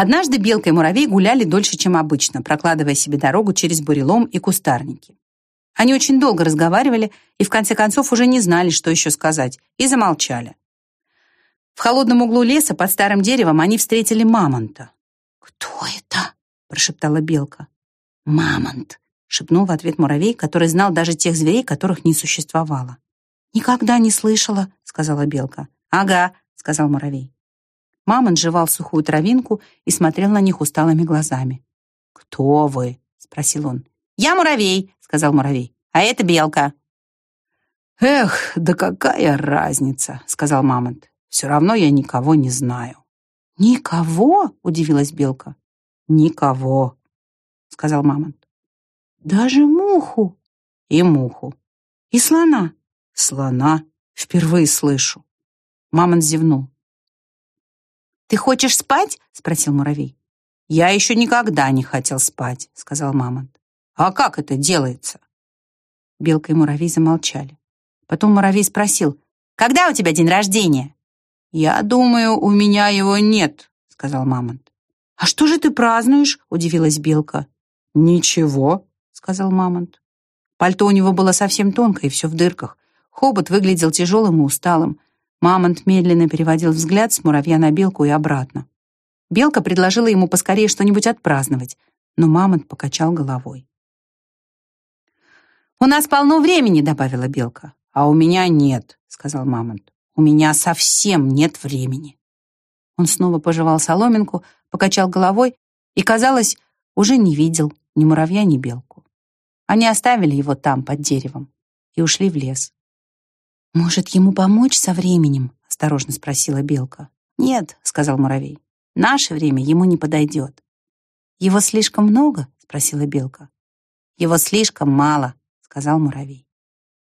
Однажды белка и муравей гуляли дольше, чем обычно, прокладывая себе дорогу через бурелом и кустарники. Они очень долго разговаривали и в конце концов уже не знали, что еще сказать, и замолчали. В холодном углу леса под старым деревом они встретили мамонта. «Кто это?» — прошептала белка. «Мамонт», — шепнул в ответ муравей, который знал даже тех зверей, которых не существовало. «Никогда не слышала», — сказала белка. «Ага», — сказал муравей. Мамонт жевал сухую травинку и смотрел на них усталыми глазами. «Кто вы?» — спросил он. «Я муравей», — сказал муравей. «А это белка». «Эх, да какая разница», — сказал мамонт. «Все равно я никого не знаю». «Никого?» — удивилась белка. «Никого», — сказал мамонт. «Даже муху?» «И муху». «И слона?» «Слона. Впервые слышу». Мамонт зевнул. «Ты хочешь спать?» — спросил муравей. «Я еще никогда не хотел спать», — сказал мамонт. «А как это делается?» Белка и муравей замолчали. Потом муравей спросил, «Когда у тебя день рождения?» «Я думаю, у меня его нет», — сказал мамонт. «А что же ты празднуешь?» — удивилась белка. «Ничего», — сказал мамонт. Пальто у него было совсем тонкое и все в дырках. Хобот выглядел тяжелым и усталым. Мамонт медленно переводил взгляд с муравья на белку и обратно. Белка предложила ему поскорее что-нибудь отпраздновать, но мамонт покачал головой. «У нас полно времени», — добавила белка. «А у меня нет», — сказал мамонт. «У меня совсем нет времени». Он снова пожевал соломинку, покачал головой и, казалось, уже не видел ни муравья, ни белку. Они оставили его там, под деревом, и ушли в лес. «Может, ему помочь со временем?» — осторожно спросила Белка. «Нет», — сказал муравей. «Наше время ему не подойдет». «Его слишком много?» — спросила Белка. «Его слишком мало», — сказал муравей.